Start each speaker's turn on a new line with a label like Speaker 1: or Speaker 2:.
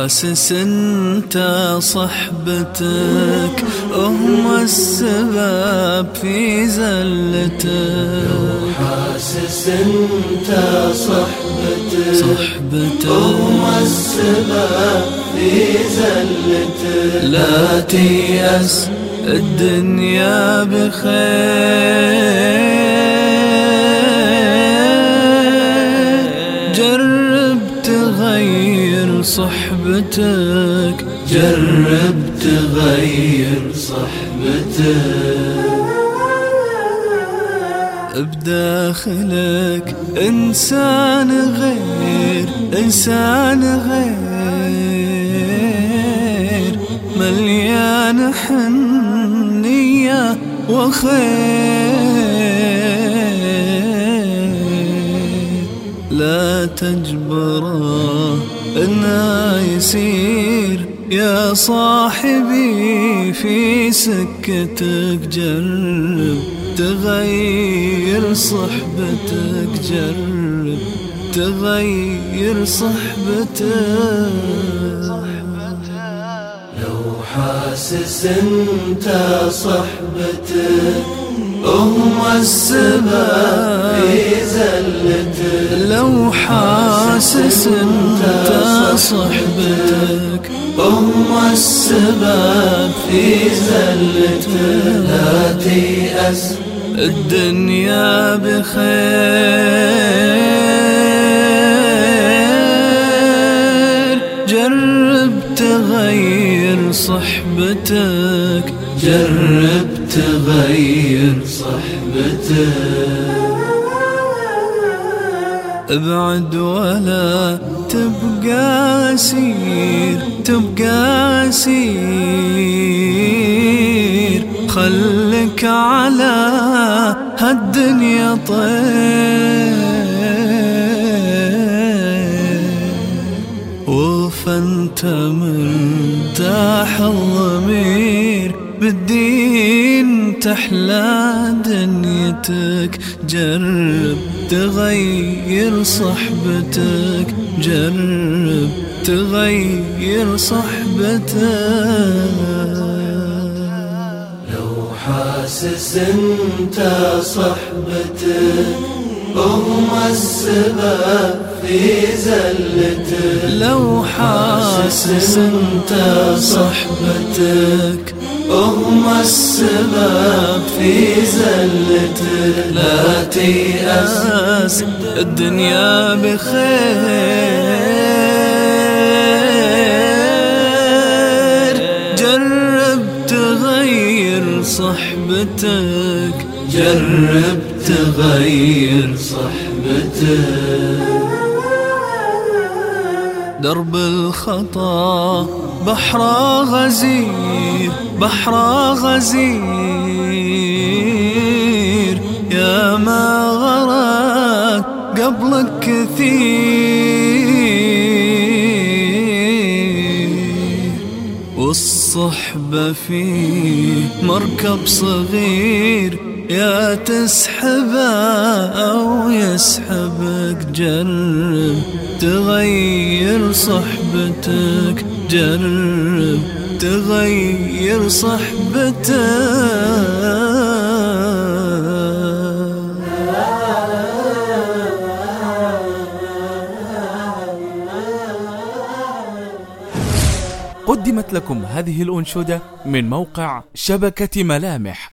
Speaker 1: حاسس أنت صحبتك هم السبب في زلتك.
Speaker 2: حاسس أنت صحبتك
Speaker 1: صحبتك.
Speaker 2: هم السبب في زلتك.
Speaker 1: لا تيأس الدنيا بخير. صحبتك
Speaker 2: جرب تغير صحبتك.
Speaker 1: بداخلك إنسان غير إنسان غير. مليان حنية وخير. تجبره إنه يسير يا صاحبي في سكتك جرب تغير صحبتك جرب تغير صحبتك.
Speaker 2: لو حاسس أنت صحبتك هم السبب في زلتك.
Speaker 1: لو حاسس انت صحبتك
Speaker 2: هم السبب في زلتك لا تيأس
Speaker 1: الدنيا بخير. جرب تغير صحبتك.
Speaker 2: جرب تغير صحبتك.
Speaker 1: أبعد ولا تبقى أسير تبقى أسير. خلك على هالدنيا طير. وفانت مرتاح الضمير بالدين. تحلى دنيتك جرب تغير صحبتك جرب تغير صحبتك.
Speaker 2: لو حاسس انت صحبتك هم السبب في زلتك.
Speaker 1: لو حاسس انت صحبتك
Speaker 2: هم السبب في زلتك لا تيأس
Speaker 1: الدنيا بخير. جرب تغير صحبتك.
Speaker 2: جرب تغير صحبتك.
Speaker 1: درب الخطا بحر غزير بحر غزير. يا ما غرق قبلك كثير. والصحبة فيه مركب صغير يا تسحبه أو يسحبك جرب تغير صحبتك جرب تغير صحبتك.
Speaker 3: قدمت لكم هذه الأنشودة من موقع شبكة ملامح.